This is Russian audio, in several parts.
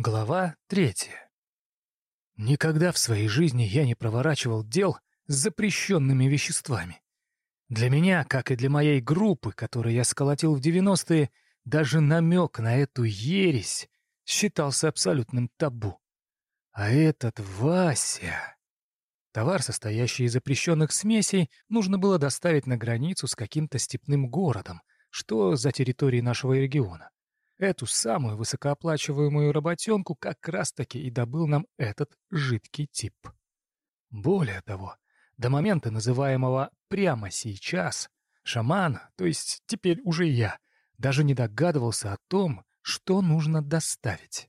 Глава третья. Никогда в своей жизни я не проворачивал дел с запрещенными веществами. Для меня, как и для моей группы, которую я сколотил в 90-е, даже намек на эту ересь считался абсолютным табу. А этот Вася... Товар, состоящий из запрещенных смесей, нужно было доставить на границу с каким-то степным городом, что за территорией нашего региона. Эту самую высокооплачиваемую работенку как раз-таки и добыл нам этот жидкий тип. Более того, до момента называемого «прямо сейчас» шаман, то есть теперь уже я, даже не догадывался о том, что нужно доставить.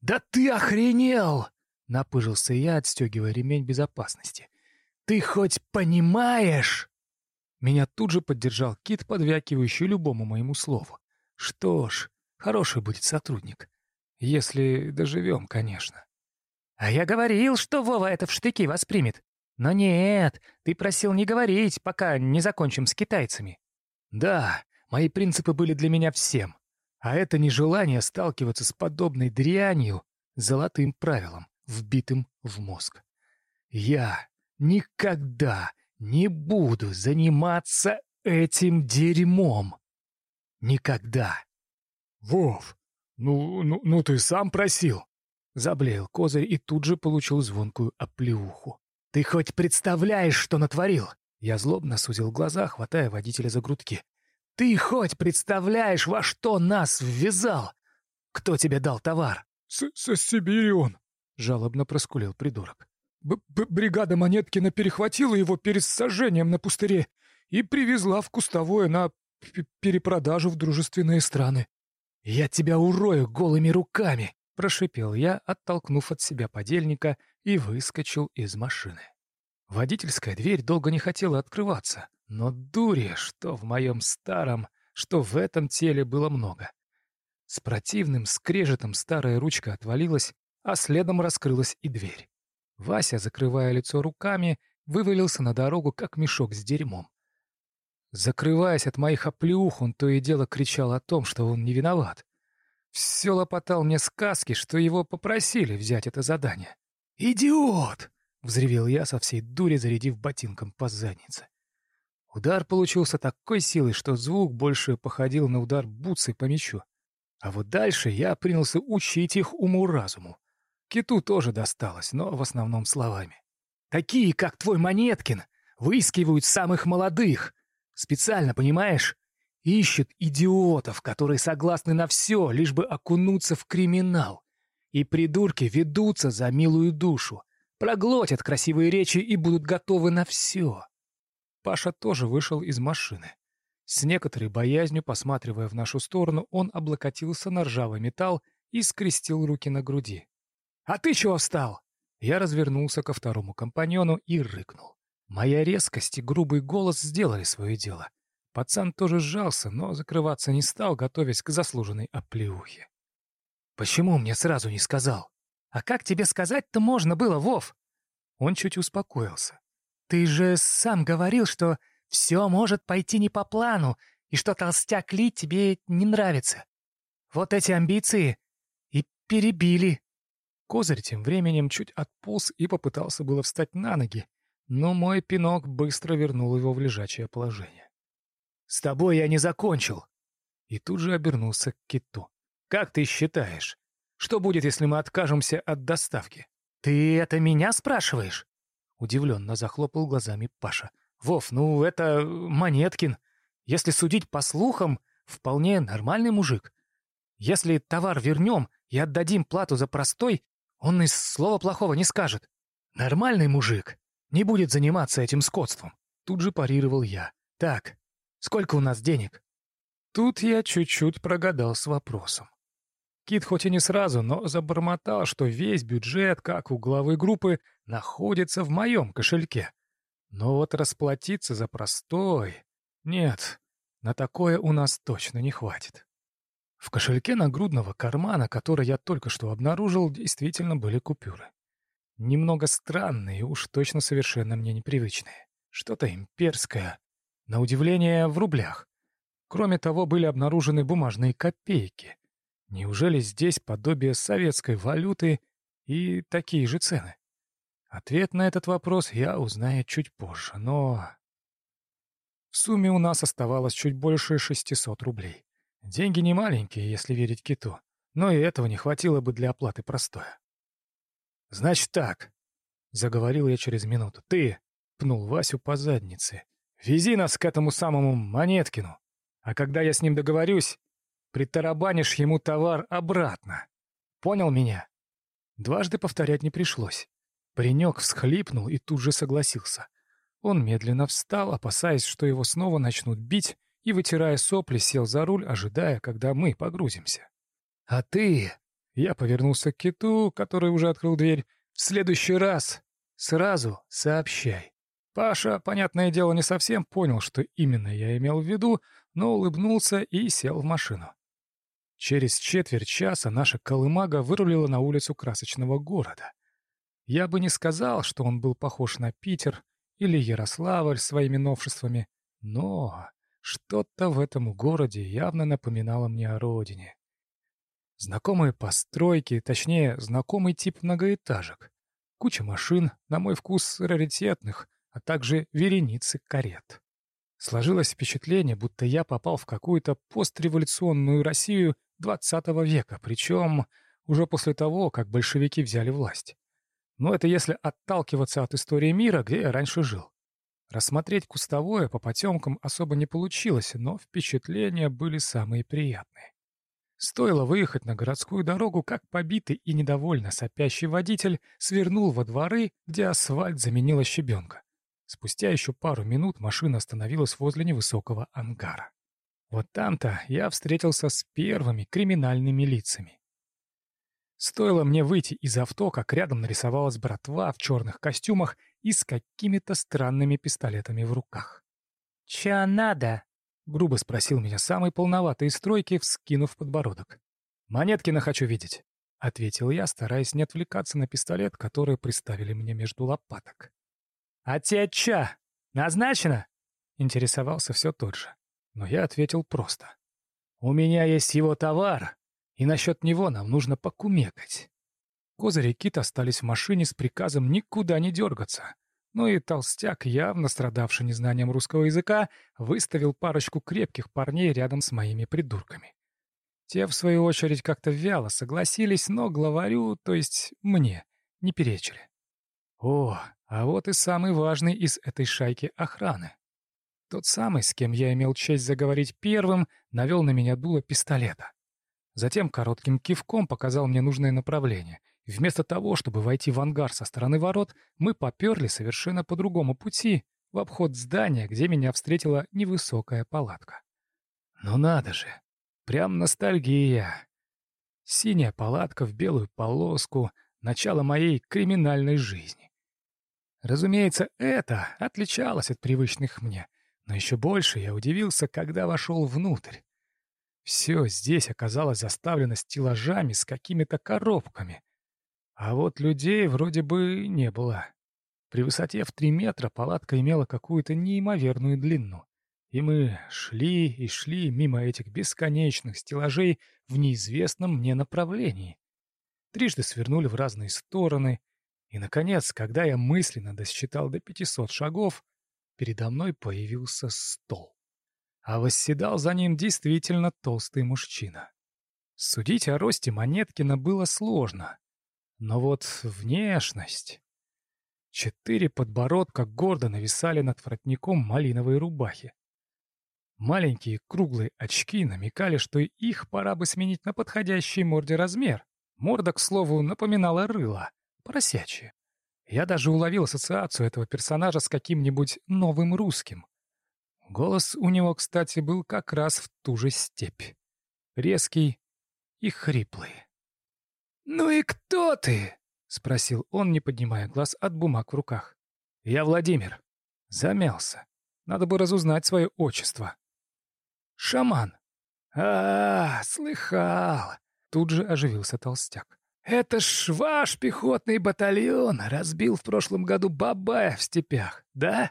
«Да ты охренел!» — напыжился я, отстегивая ремень безопасности. «Ты хоть понимаешь?» Меня тут же поддержал Кит, подвякивающий любому моему слову. «Что ж, Хороший будет сотрудник. Если доживем, конечно. А я говорил, что Вова это в штыки воспримет. Но нет, ты просил не говорить, пока не закончим с китайцами. Да, мои принципы были для меня всем. А это нежелание сталкиваться с подобной дрянью золотым правилом, вбитым в мозг. Я никогда не буду заниматься этим дерьмом. Никогда. «Вов, ну, ну, ну ты сам просил!» Заблеял козырь и тут же получил звонкую оплеуху. «Ты хоть представляешь, что натворил?» Я злобно сузил глаза, хватая водителя за грудки. «Ты хоть представляешь, во что нас ввязал? Кто тебе дал товар?» «С «Со Сибири он!» — жалобно проскулил придурок. Б -б «Бригада Монеткина перехватила его перед сожжением на пустыре и привезла в кустовое на перепродажу в дружественные страны. «Я тебя урою голыми руками!» — прошипел я, оттолкнув от себя подельника и выскочил из машины. Водительская дверь долго не хотела открываться, но дури, что в моем старом, что в этом теле было много. С противным скрежетом старая ручка отвалилась, а следом раскрылась и дверь. Вася, закрывая лицо руками, вывалился на дорогу, как мешок с дерьмом. Закрываясь от моих оплеух, он то и дело кричал о том, что он не виноват. Все лопотал мне сказки, что его попросили взять это задание. «Идиот!» — взревел я со всей дури, зарядив ботинком по заднице. Удар получился такой силой, что звук больше походил на удар бутсой по мячу. А вот дальше я принялся учить их уму-разуму. Киту тоже досталось, но в основном словами. «Такие, как твой Монеткин, выискивают самых молодых, Специально, понимаешь? Ищет идиотов, которые согласны на все, лишь бы окунуться в криминал. И придурки ведутся за милую душу, проглотят красивые речи и будут готовы на все. Паша тоже вышел из машины. С некоторой боязнью, посматривая в нашу сторону, он облокотился на ржавый металл и скрестил руки на груди. «А ты чего встал?» Я развернулся ко второму компаньону и рыкнул. Моя резкость и грубый голос сделали свое дело. Пацан тоже сжался, но закрываться не стал, готовясь к заслуженной оплеухе. «Почему мне сразу не сказал?» «А как тебе сказать-то можно было, Вов?» Он чуть успокоился. «Ты же сам говорил, что все может пойти не по плану, и что толстяк Ли тебе не нравится. Вот эти амбиции и перебили». Козырь тем временем чуть отполз и попытался было встать на ноги, но мой пинок быстро вернул его в лежачее положение. «С тобой я не закончил!» И тут же обернулся к киту. «Как ты считаешь, что будет, если мы откажемся от доставки?» «Ты это меня спрашиваешь?» Удивленно захлопал глазами Паша. «Вов, ну это Монеткин. Если судить по слухам, вполне нормальный мужик. Если товар вернем и отдадим плату за простой, он и слова плохого не скажет. Нормальный мужик не будет заниматься этим скотством. Тут же парировал я. Так, сколько у нас денег? Тут я чуть-чуть прогадал с вопросом. Кит хоть и не сразу, но забормотал, что весь бюджет, как у главы группы, находится в моем кошельке. Но вот расплатиться за простой... Нет, на такое у нас точно не хватит. В кошельке нагрудного кармана, который я только что обнаружил, действительно были купюры. Немного странные, уж точно совершенно мне непривычные. Что-то имперское. На удивление, в рублях. Кроме того, были обнаружены бумажные копейки. Неужели здесь подобие советской валюты и такие же цены? Ответ на этот вопрос я узнаю чуть позже, но... В сумме у нас оставалось чуть больше 600 рублей. Деньги не маленькие, если верить киту, но и этого не хватило бы для оплаты простоя. «Значит так», — заговорил я через минуту, — «ты», — пнул Васю по заднице, — «вези нас к этому самому Монеткину, а когда я с ним договорюсь, притарабанишь ему товар обратно. Понял меня?» Дважды повторять не пришлось. Паренек всхлипнул и тут же согласился. Он медленно встал, опасаясь, что его снова начнут бить, и, вытирая сопли, сел за руль, ожидая, когда мы погрузимся. «А ты...» Я повернулся к киту, который уже открыл дверь. «В следующий раз сразу сообщай». Паша, понятное дело, не совсем понял, что именно я имел в виду, но улыбнулся и сел в машину. Через четверть часа наша колымага вырулила на улицу красочного города. Я бы не сказал, что он был похож на Питер или Ярославль своими новшествами, но что-то в этом городе явно напоминало мне о родине. Знакомые постройки, точнее, знакомый тип многоэтажек. Куча машин, на мой вкус, раритетных, а также вереницы карет. Сложилось впечатление, будто я попал в какую-то постреволюционную Россию XX века, причем уже после того, как большевики взяли власть. Но это если отталкиваться от истории мира, где я раньше жил. Рассмотреть кустовое по потемкам особо не получилось, но впечатления были самые приятные. Стоило выехать на городскую дорогу, как побитый и недовольно сопящий водитель свернул во дворы, где асфальт заменила щебенка. Спустя еще пару минут машина остановилась возле невысокого ангара. Вот там-то я встретился с первыми криминальными лицами. Стоило мне выйти из авто, как рядом нарисовалась братва в черных костюмах и с какими-то странными пистолетами в руках. «Ча надо?» — грубо спросил меня самый полноватый из стройки, вскинув подбородок. «Монеткина хочу видеть», — ответил я, стараясь не отвлекаться на пистолет, который приставили мне между лопаток. «А тебе ча? Назначено?» — интересовался все тот же. Но я ответил просто. «У меня есть его товар, и насчет него нам нужно покумекать». Козырь и Кит остались в машине с приказом никуда не дергаться. Но и толстяк, явно страдавший незнанием русского языка, выставил парочку крепких парней рядом с моими придурками. Те, в свою очередь, как-то вяло согласились, но главарю, то есть мне, не перечили. О, а вот и самый важный из этой шайки охраны. Тот самый, с кем я имел честь заговорить первым, навел на меня дуло пистолета. Затем коротким кивком показал мне нужное направление. Вместо того, чтобы войти в ангар со стороны ворот, мы поперли совершенно по другому пути, в обход здания, где меня встретила невысокая палатка. Ну надо же, прям ностальгия. Синяя палатка в белую полоску, начало моей криминальной жизни. Разумеется, это отличалось от привычных мне — но еще больше я удивился, когда вошел внутрь. Все здесь оказалось заставлено стеллажами с какими-то коробками. А вот людей вроде бы не было. При высоте в три метра палатка имела какую-то неимоверную длину. И мы шли и шли мимо этих бесконечных стеллажей в неизвестном мне направлении. Трижды свернули в разные стороны. И, наконец, когда я мысленно досчитал до пятисот шагов, передо мной появился стол. А восседал за ним действительно толстый мужчина. Судить о росте Монеткина было сложно. Но вот внешность... Четыре подбородка гордо нависали над воротником малиновой рубахи. Маленькие круглые очки намекали, что их пора бы сменить на подходящий морде размер. Морда, к слову, напоминала рыло, поросячье. Я даже уловил ассоциацию этого персонажа с каким-нибудь новым русским. Голос у него, кстати, был как раз в ту же степь. Резкий и хриплый. «Ну и кто ты?» — спросил он, не поднимая глаз от бумаг в руках. «Я Владимир». Замялся. Надо бы разузнать свое отчество. «Шаман». «А, слыхал!» Тут же оживился толстяк. «Это ж ваш пехотный батальон разбил в прошлом году Бабая в степях, да?»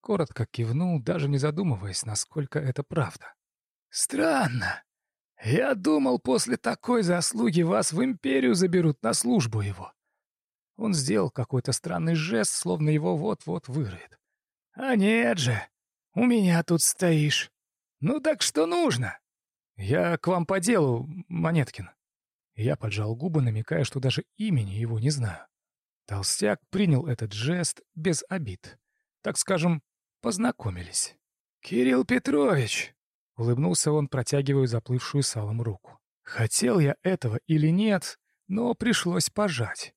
Коротко кивнул, даже не задумываясь, насколько это правда. «Странно. Я думал, после такой заслуги вас в империю заберут на службу его. Он сделал какой-то странный жест, словно его вот-вот вырыет. А нет же, у меня тут стоишь. Ну так что нужно? Я к вам по делу, Монеткин. Я поджал губы, намекая, что даже имени его не знаю. Толстяк принял этот жест без обид. Так скажем, познакомились. «Кирилл Петрович!» — улыбнулся он, протягивая заплывшую салом руку. Хотел я этого или нет, но пришлось пожать.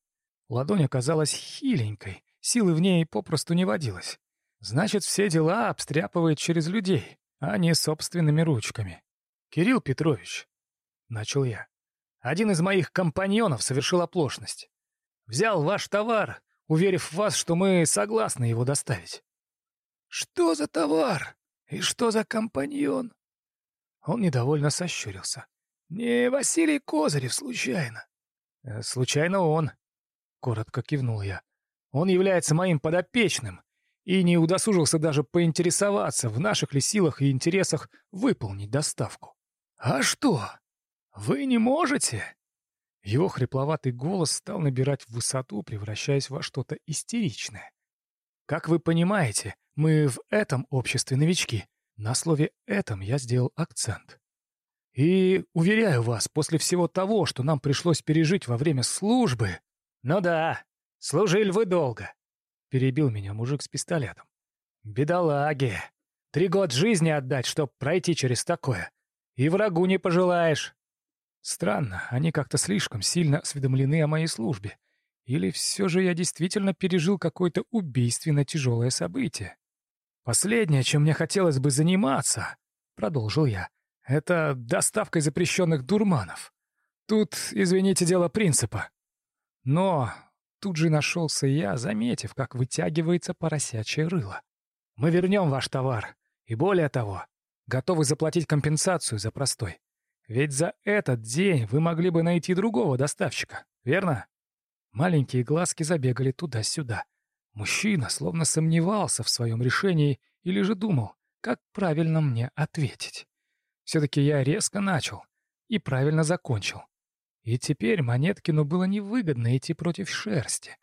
Ладонь оказалась хиленькой, силы в ней попросту не водилось. Значит, все дела обстряпывает через людей, а не собственными ручками. «Кирилл Петрович», — начал я, — «один из моих компаньонов совершил оплошность. Взял ваш товар, уверив вас, что мы согласны его доставить». «Что за товар? И что за компаньон?» Он недовольно сощурился. «Не Василий Козырев, случайно?» «Э, «Случайно он», — коротко кивнул я. «Он является моим подопечным и не удосужился даже поинтересоваться, в наших ли силах и интересах выполнить доставку». «А что? Вы не можете?» Его хрипловатый голос стал набирать высоту, превращаясь во что-то истеричное. «Как вы понимаете, мы в этом обществе новички. На слове «этом» я сделал акцент. И, уверяю вас, после всего того, что нам пришлось пережить во время службы... Ну да, служили вы долго, — перебил меня мужик с пистолетом. Бедолаги! Три года жизни отдать, чтоб пройти через такое. И врагу не пожелаешь. Странно, они как-то слишком сильно осведомлены о моей службе. Или все же я действительно пережил какое-то убийственно тяжелое событие? Последнее, чем мне хотелось бы заниматься, — продолжил я, — это доставкой запрещенных дурманов. Тут, извините, дело принципа. Но тут же нашелся я, заметив, как вытягивается поросячье рыло. Мы вернем ваш товар. И более того, готовы заплатить компенсацию за простой. Ведь за этот день вы могли бы найти другого доставщика, верно? Маленькие глазки забегали туда-сюда. Мужчина словно сомневался в своем решении или же думал, как правильно мне ответить. Все-таки я резко начал и правильно закончил. И теперь Монеткину было невыгодно идти против шерсти.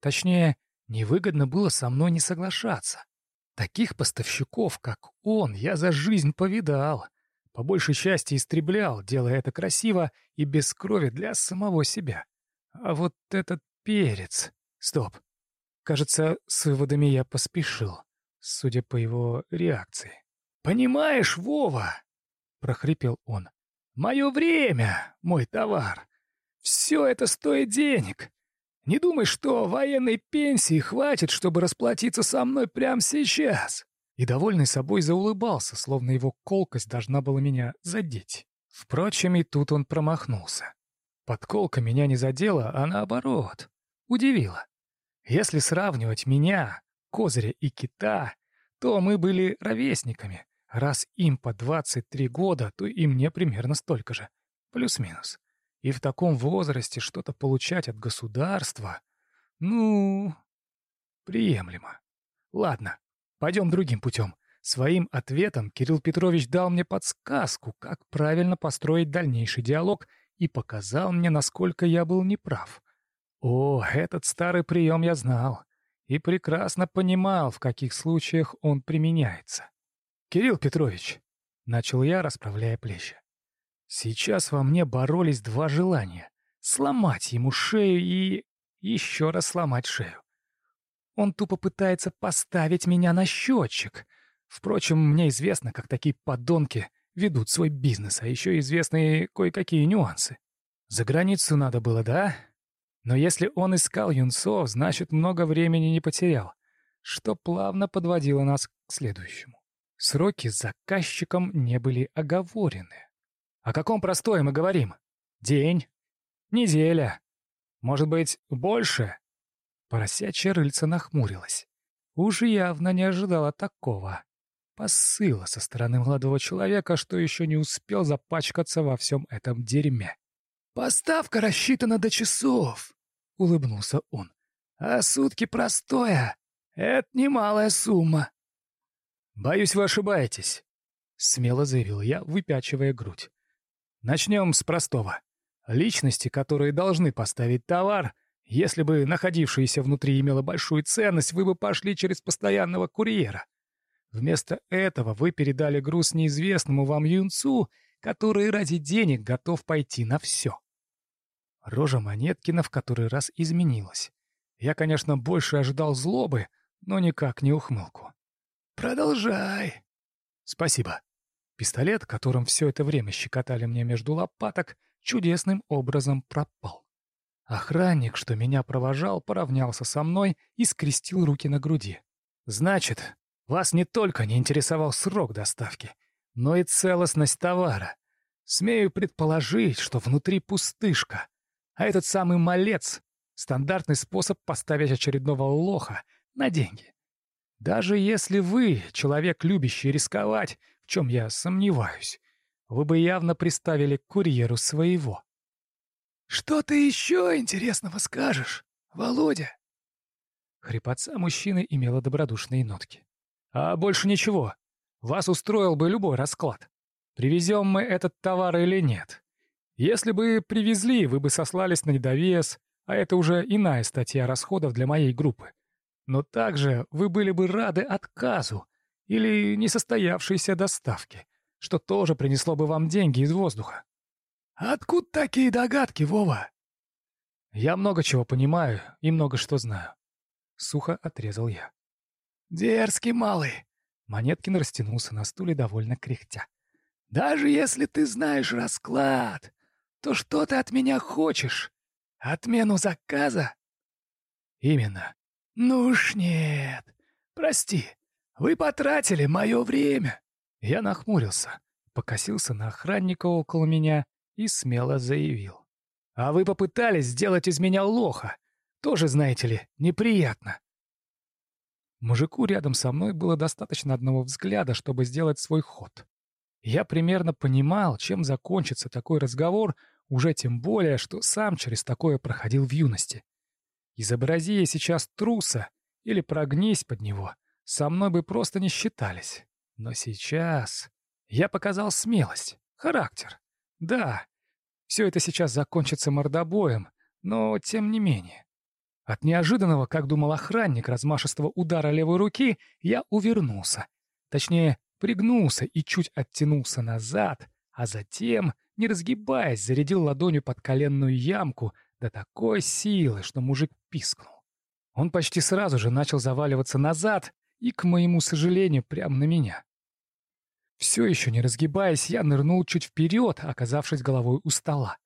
Точнее, невыгодно было со мной не соглашаться. Таких поставщиков, как он, я за жизнь повидал — по большей части истреблял, делая это красиво и без крови для самого себя. А вот этот перец... Стоп. Кажется, с выводами я поспешил, судя по его реакции. «Понимаешь, Вова!» — прохрипел он. «Мое время, мой товар. Все это стоит денег. Не думай, что военной пенсии хватит, чтобы расплатиться со мной прямо сейчас и, довольный собой, заулыбался, словно его колкость должна была меня задеть. Впрочем, и тут он промахнулся. Подколка меня не задела, а наоборот, удивила. Если сравнивать меня, Козыря и Кита, то мы были ровесниками. Раз им по 23 года, то и мне примерно столько же. Плюс-минус. И в таком возрасте что-то получать от государства, ну, приемлемо. Ладно, Пойдем другим путем. Своим ответом Кирилл Петрович дал мне подсказку, как правильно построить дальнейший диалог и показал мне, насколько я был неправ. О, этот старый прием я знал и прекрасно понимал, в каких случаях он применяется. «Кирилл Петрович», — начал я, расправляя плечи, — «сейчас во мне боролись два желания — сломать ему шею и еще раз сломать шею. Он тупо пытается поставить меня на счетчик. Впрочем, мне известно, как такие подонки ведут свой бизнес, а еще известны кое-какие нюансы. За границу надо было, да? Но если он искал юнцов, значит, много времени не потерял, что плавно подводило нас к следующему. Сроки с заказчиком не были оговорены. О каком простое мы говорим? День? Неделя? Может быть, больше? Поросячья рыльца нахмурилась. Уж явно не ожидала такого. Посыла со стороны молодого человека, что еще не успел запачкаться во всем этом дерьме. «Поставка рассчитана до часов», — улыбнулся он. «А сутки простое. Это немалая сумма». «Боюсь, вы ошибаетесь», — смело заявил я, выпячивая грудь. Начнем с простого. Личности, которые должны поставить товар, если бы находившееся внутри имело большую ценность, вы бы пошли через постоянного курьера. Вместо этого вы передали груз неизвестному вам юнцу, который ради денег готов пойти на все. Рожа Монеткина в который раз изменилась. Я, конечно, больше ожидал злобы, но никак не ухмылку. «Продолжай!» «Спасибо». Пистолет, которым все это время щекотали мне между лопаток, чудесным образом пропал. Охранник, что меня провожал, поравнялся со мной и скрестил руки на груди. «Значит, вас не только не интересовал срок доставки, но и целостность товара. Смею предположить, что внутри пустышка, а этот самый малец — стандартный способ поставить очередного лоха на деньги. Даже если вы, человек, любящий рисковать, в чем я сомневаюсь, вы бы явно приставили к курьеру своего. «Что ты еще интересного скажешь, Володя?» Хрипотца мужчины имела добродушные нотки. «А больше ничего. Вас устроил бы любой расклад. Привезем мы этот товар или нет. Если бы привезли, вы бы сослались на недовес, а это уже иная статья расходов для моей группы. Но также вы были бы рады отказу или несостоявшейся доставке, что тоже принесло бы вам деньги из воздуха. «Откуда такие догадки, Вова?» «Я много чего понимаю и много что знаю», — сухо отрезал я. «Дерзкий малый!» Монеткин растянулся на стуле, довольно кряхтя. «Даже если ты знаешь расклад, то что ты от меня хочешь? Отмену заказа?» «Именно. «Ну уж нет. Прости, вы потратили мое время». Я нахмурился, покосился на охранника около меня и смело заявил. «А вы попытались сделать из меня лоха. Тоже, знаете ли, неприятно». Мужику рядом со мной было достаточно одного взгляда, чтобы сделать свой ход. Я примерно понимал, чем закончится такой разговор, уже тем более, что сам через такое проходил в юности. Изобрази я сейчас труса или прогнись под него, со мной бы просто не считались. Но сейчас я показал смелость, характер. Да, все это сейчас закончится мордобоем, но тем не менее. От неожиданного, как думал охранник, размашистого удара левой руки, я увернулся. Точнее, пригнулся и чуть оттянулся назад, а затем, не разгибаясь, зарядил ладонью под коленную ямку, до такой силы, что мужик пискнул. Он почти сразу же начал заваливаться назад и, к моему сожалению, прямо на меня. Все еще не разгибаясь, я нырнул чуть вперед, оказавшись головой у стола.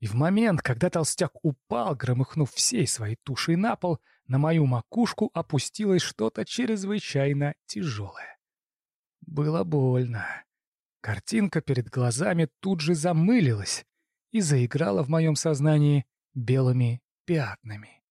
И в момент, когда толстяк упал, громыхнув всей своей тушей на пол, на мою макушку опустилось что-то чрезвычайно тяжелое. Было больно. Картинка перед глазами тут же замылилась и заиграла в моем сознании белыми пятнами.